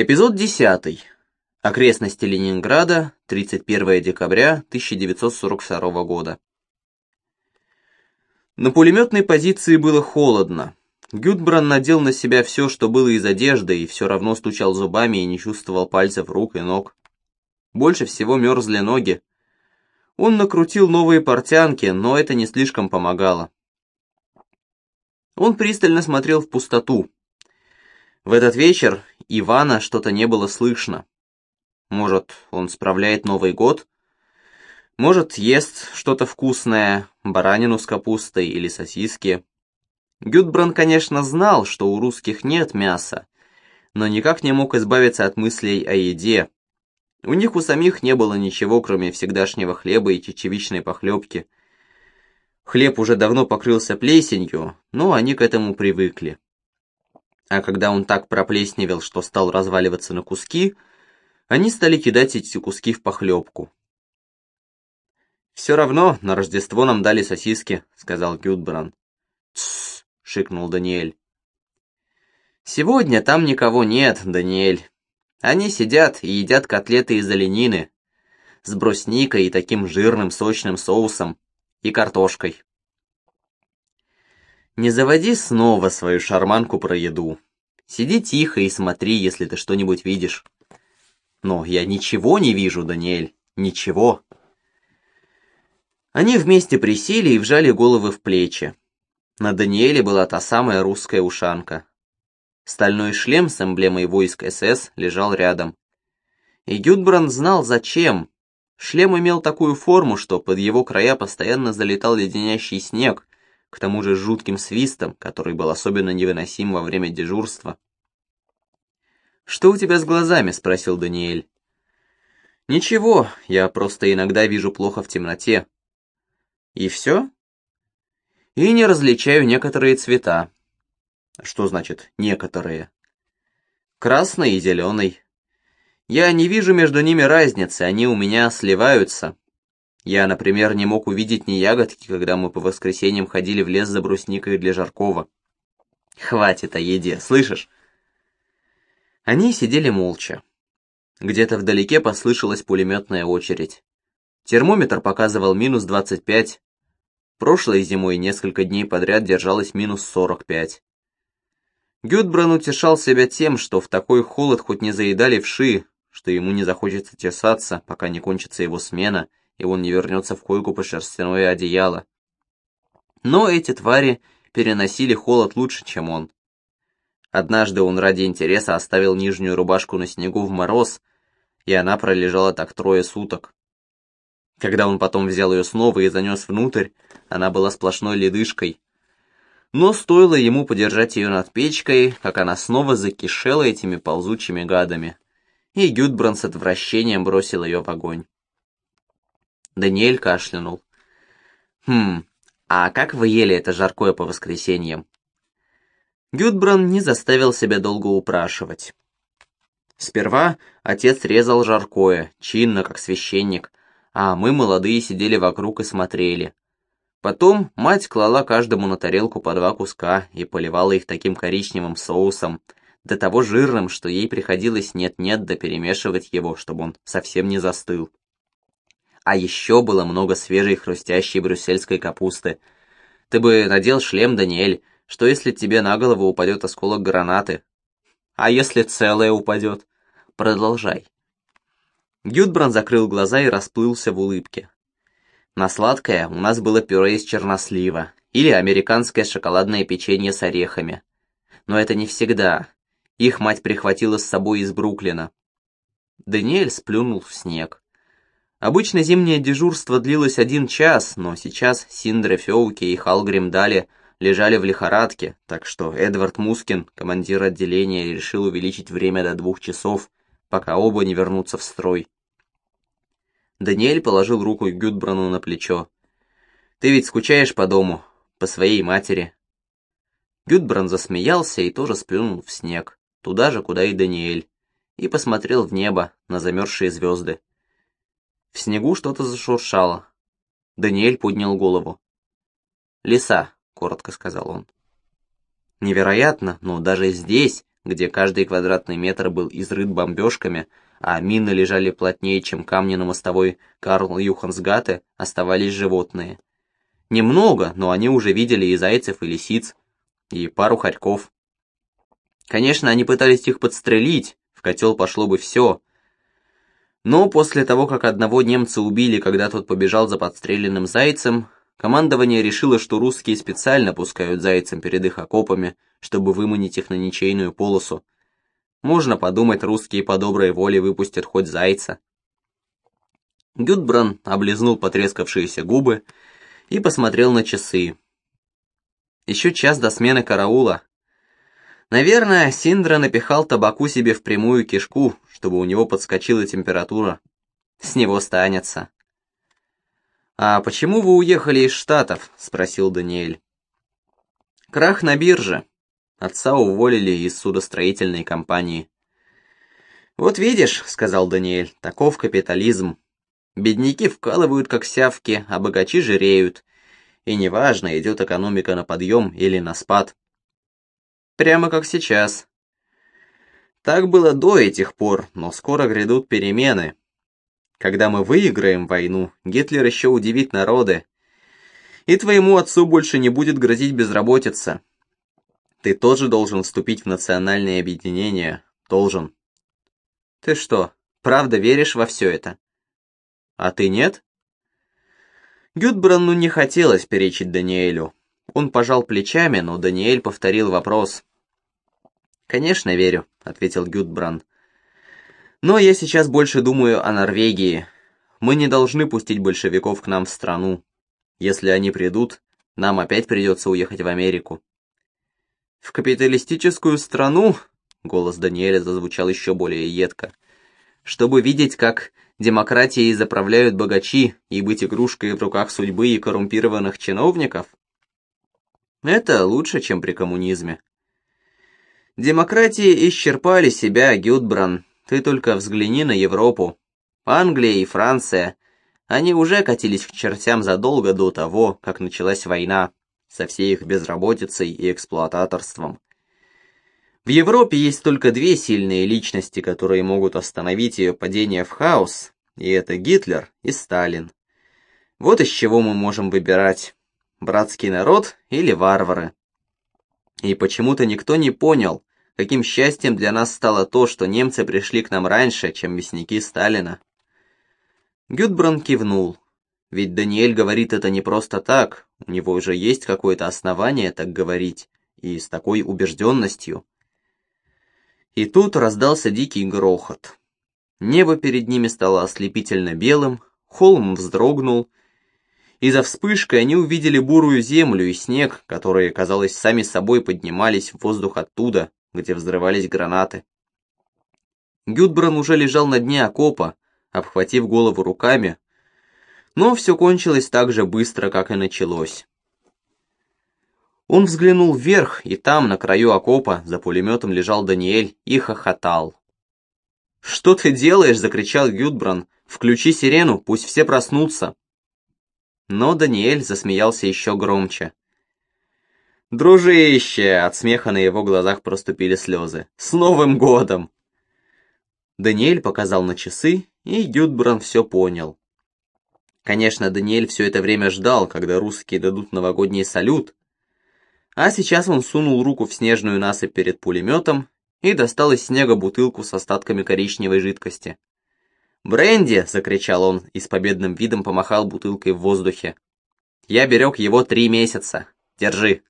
Эпизод 10. Окрестности Ленинграда, 31 декабря 1942 года. На пулеметной позиции было холодно. Гюдбран надел на себя все, что было из одежды, и все равно стучал зубами и не чувствовал пальцев рук и ног. Больше всего мерзли ноги. Он накрутил новые портянки, но это не слишком помогало. Он пристально смотрел в пустоту. В этот вечер Ивана что-то не было слышно. Может, он справляет Новый год? Может, ест что-то вкусное, баранину с капустой или сосиски. Гюдбран, конечно, знал, что у русских нет мяса, но никак не мог избавиться от мыслей о еде. У них у самих не было ничего, кроме всегдашнего хлеба и чечевичной похлебки. Хлеб уже давно покрылся плесенью, но они к этому привыкли. А когда он так проплесневел, что стал разваливаться на куски, они стали кидать эти куски в похлебку. «Все равно на Рождество нам дали сосиски», — сказал Гюдбран. «Тссс», — шикнул Даниэль. «Сегодня там никого нет, Даниэль. Они сидят и едят котлеты из оленины с брусникой и таким жирным сочным соусом и картошкой. Не заводи снова свою шарманку про еду. Сиди тихо и смотри, если ты что-нибудь видишь. Но я ничего не вижу, Даниэль, ничего. Они вместе присели и вжали головы в плечи. На Даниэле была та самая русская ушанка. Стальной шлем с эмблемой войск СС лежал рядом. И Гюдбранд знал, зачем. Шлем имел такую форму, что под его края постоянно залетал леденящий снег, к тому же жутким свистом, который был особенно невыносим во время дежурства. «Что у тебя с глазами?» — спросил Даниэль. «Ничего, я просто иногда вижу плохо в темноте». «И все?» «И не различаю некоторые цвета». «Что значит «некоторые»?» «Красный и зеленый». «Я не вижу между ними разницы, они у меня сливаются, я, например, не мог увидеть ни ягодки, когда мы по воскресеньям ходили в лес за брусникой для Жаркова. Хватит о еде, слышишь? Они сидели молча. Где-то вдалеке послышалась пулеметная очередь. Термометр показывал минус 25. Прошлой зимой несколько дней подряд держалось минус 45. Гюдбран утешал себя тем, что в такой холод хоть не заедали вши, что ему не захочется тесаться, пока не кончится его смена, и он не вернется в койку по шерстяное одеяло. Но эти твари переносили холод лучше, чем он. Однажды он ради интереса оставил нижнюю рубашку на снегу в мороз, и она пролежала так трое суток. Когда он потом взял ее снова и занес внутрь, она была сплошной ледышкой. Но стоило ему подержать ее над печкой, как она снова закишела этими ползучими гадами, и Гюдбран с отвращением бросил ее в огонь. Даниэль кашлянул. «Хм, а как вы ели это жаркое по воскресеньям?» Гюдбран не заставил себя долго упрашивать. Сперва отец резал жаркое, чинно, как священник, а мы, молодые, сидели вокруг и смотрели. Потом мать клала каждому на тарелку по два куска и поливала их таким коричневым соусом, до того жирным, что ей приходилось нет-нет да перемешивать его, чтобы он совсем не застыл. А еще было много свежей хрустящей брюссельской капусты. Ты бы надел шлем, Даниэль, что если тебе на голову упадет осколок гранаты? А если целое упадет? Продолжай. Гюдбран закрыл глаза и расплылся в улыбке. На сладкое у нас было пюре из чернослива или американское шоколадное печенье с орехами. Но это не всегда. Их мать прихватила с собой из Бруклина. Даниэль сплюнул в снег. Обычно зимнее дежурство длилось один час, но сейчас Синдре Феуки и Халгрим Дали лежали в лихорадке, так что Эдвард Мускин, командир отделения, решил увеличить время до двух часов, пока оба не вернутся в строй. Даниэль положил руку Гюдбрану на плечо. «Ты ведь скучаешь по дому, по своей матери». Гюдбран засмеялся и тоже сплюнул в снег, туда же, куда и Даниэль, и посмотрел в небо на замерзшие звезды. В снегу что-то зашуршало. Даниэль поднял голову. «Лиса», — коротко сказал он. Невероятно, но даже здесь, где каждый квадратный метр был изрыт бомбежками, а мины лежали плотнее, чем камни на мостовой Карл Юхансгате, оставались животные. Немного, но они уже видели и зайцев, и лисиц, и пару хорьков. Конечно, они пытались их подстрелить, в котел пошло бы все. Но после того, как одного немца убили, когда тот побежал за подстреленным зайцем, командование решило, что русские специально пускают зайцам перед их окопами, чтобы выманить их на ничейную полосу. Можно подумать, русские по доброй воле выпустят хоть зайца. Гюдбран облизнул потрескавшиеся губы и посмотрел на часы. Еще час до смены караула. Наверное, Синдра напихал табаку себе в прямую кишку, чтобы у него подскочила температура. С него станется. «А почему вы уехали из Штатов?» — спросил Даниэль. «Крах на бирже. Отца уволили из судостроительной компании». «Вот видишь», — сказал Даниэль, — «таков капитализм. Бедняки вкалывают как сявки, а богачи жиреют. И неважно, идет экономика на подъем или на спад. Прямо как сейчас. Так было до этих пор, но скоро грядут перемены. Когда мы выиграем войну, Гитлер еще удивит народы. И твоему отцу больше не будет грозить безработица. Ты тоже должен вступить в национальное объединение. Должен. Ты что, правда веришь во все это? А ты нет? Гюдбранну не хотелось перечить Даниэлю. Он пожал плечами, но Даниэль повторил вопрос. «Конечно, верю», — ответил Гюдбран. «Но я сейчас больше думаю о Норвегии. Мы не должны пустить большевиков к нам в страну. Если они придут, нам опять придется уехать в Америку». «В капиталистическую страну?» — голос Даниэля зазвучал еще более едко. «Чтобы видеть, как демократией заправляют богачи и быть игрушкой в руках судьбы и коррумпированных чиновников? Это лучше, чем при коммунизме. Демократии исчерпали себя, Гюдбран. Ты только взгляни на Европу. Англия и Франция. Они уже катились к чертям задолго до того, как началась война, со всей их безработицей и эксплуататорством. В Европе есть только две сильные личности, которые могут остановить ее падение в хаос, и это Гитлер и Сталин. Вот из чего мы можем выбирать, братский народ или варвары. И почему-то никто не понял, каким счастьем для нас стало то, что немцы пришли к нам раньше, чем мясники Сталина. Гюдбран кивнул. Ведь Даниэль говорит это не просто так, у него уже есть какое-то основание так говорить, и с такой убежденностью. И тут раздался дикий грохот. Небо перед ними стало ослепительно белым, холм вздрогнул, и за вспышкой они увидели бурую землю и снег, которые, казалось, сами собой поднимались в воздух оттуда, где взрывались гранаты. Гюдбран уже лежал на дне окопа, обхватив голову руками, но все кончилось так же быстро, как и началось. Он взглянул вверх, и там, на краю окопа, за пулеметом лежал Даниэль и хохотал. «Что ты делаешь?» — закричал Гюдбран. «Включи сирену, пусть все проснутся». Но Даниэль засмеялся еще громче. «Дружище!» — от смеха на его глазах проступили слезы. «С Новым годом!» Даниэль показал на часы, и Гюдбран все понял. Конечно, Даниэль все это время ждал, когда русские дадут новогодний салют, а сейчас он сунул руку в снежную насыпь перед пулеметом и достал из снега бутылку с остатками коричневой жидкости. «Бренди!» — закричал он и с победным видом помахал бутылкой в воздухе. «Я берег его три месяца. Держи!»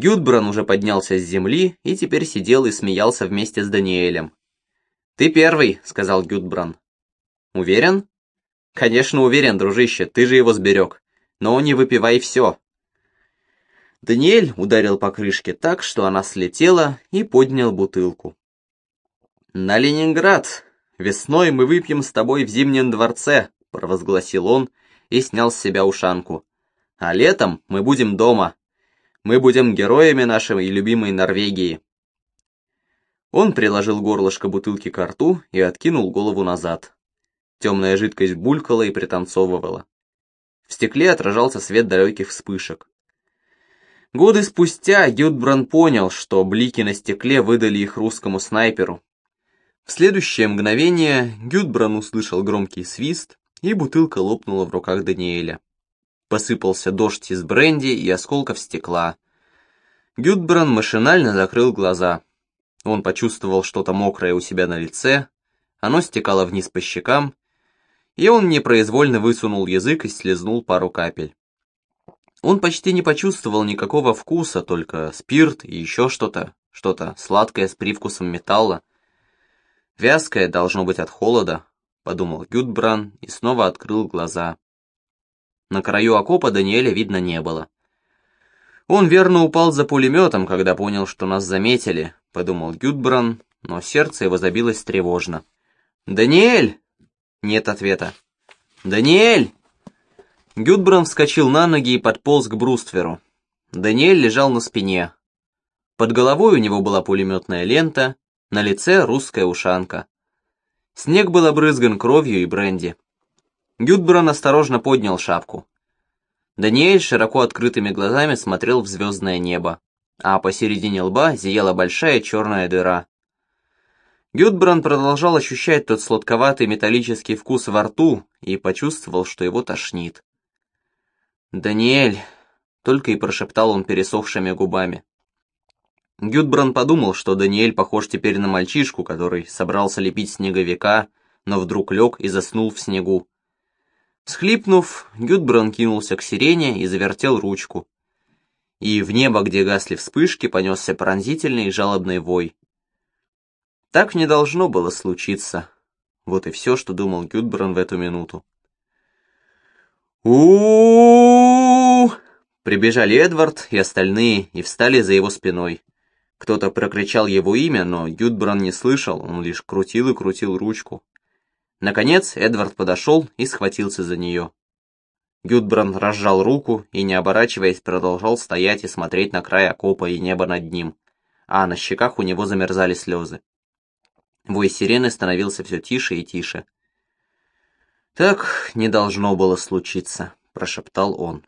Гюдбран уже поднялся с земли и теперь сидел и смеялся вместе с Даниэлем. «Ты первый», — сказал Гюдбран. «Уверен?» «Конечно уверен, дружище, ты же его сберег. Но не выпивай все, Даниэль ударил по крышке так, что она слетела, и поднял бутылку. «На Ленинград! Весной мы выпьем с тобой в Зимнем дворце», — провозгласил он и снял с себя ушанку. «А летом мы будем дома. Мы будем героями нашей любимой Норвегии». Он приложил горлышко бутылки к рту и откинул голову назад. Темная жидкость булькала и пританцовывала. В стекле отражался свет далеких вспышек. Годы спустя Гюдбран понял, что блики на стекле выдали их русскому снайперу. В следующее мгновение Гюдбран услышал громкий свист, и бутылка лопнула в руках Даниэля. Посыпался дождь из бренди и осколков стекла. Гюдбран машинально закрыл глаза. Он почувствовал что-то мокрое у себя на лице, оно стекало вниз по щекам, и он непроизвольно высунул язык и слезнул пару капель. Он почти не почувствовал никакого вкуса, только спирт и еще что-то, что-то сладкое с привкусом металла. Вязкое должно быть от холода, подумал Гюдбран и снова открыл глаза. На краю окопа Даниэля видно не было. Он верно упал за пулеметом, когда понял, что нас заметили, подумал Гюдбран, но сердце его забилось тревожно. «Даниэль!» Нет ответа. «Даниэль!» Гюдбран вскочил на ноги и подполз к брустверу. Даниэль лежал на спине. Под головой у него была пулеметная лента, на лице русская ушанка. Снег был обрызган кровью и бренди. Гюдбран осторожно поднял шапку. Даниэль широко открытыми глазами смотрел в звездное небо, а посередине лба зияла большая черная дыра. Гюдбран продолжал ощущать тот сладковатый металлический вкус во рту и почувствовал, что его тошнит. «Даниэль!» — только и прошептал он пересохшими губами. Гюдбран подумал, что Даниэль похож теперь на мальчишку, который собрался лепить снеговика, но вдруг лег и заснул в снегу. Схлипнув, Гюдбран кинулся к сирене и завертел ручку. И в небо, где гасли вспышки, понесся пронзительный и жалобный вой. Так не должно было случиться. Вот и все, что думал Гюдбран в эту минуту у Прибежали Эдвард и остальные и встали за его спиной. Кто-то прокричал его имя, но Гюдбран не слышал, он лишь крутил и крутил ручку. Наконец Эдвард подошел и схватился за нее. Гюдбран разжал руку и, не оборачиваясь, продолжал стоять и смотреть на край окопа и небо над ним, а на щеках у него замерзали слезы. Вой сирены становился все тише и тише. «Так не должно было случиться», — прошептал он.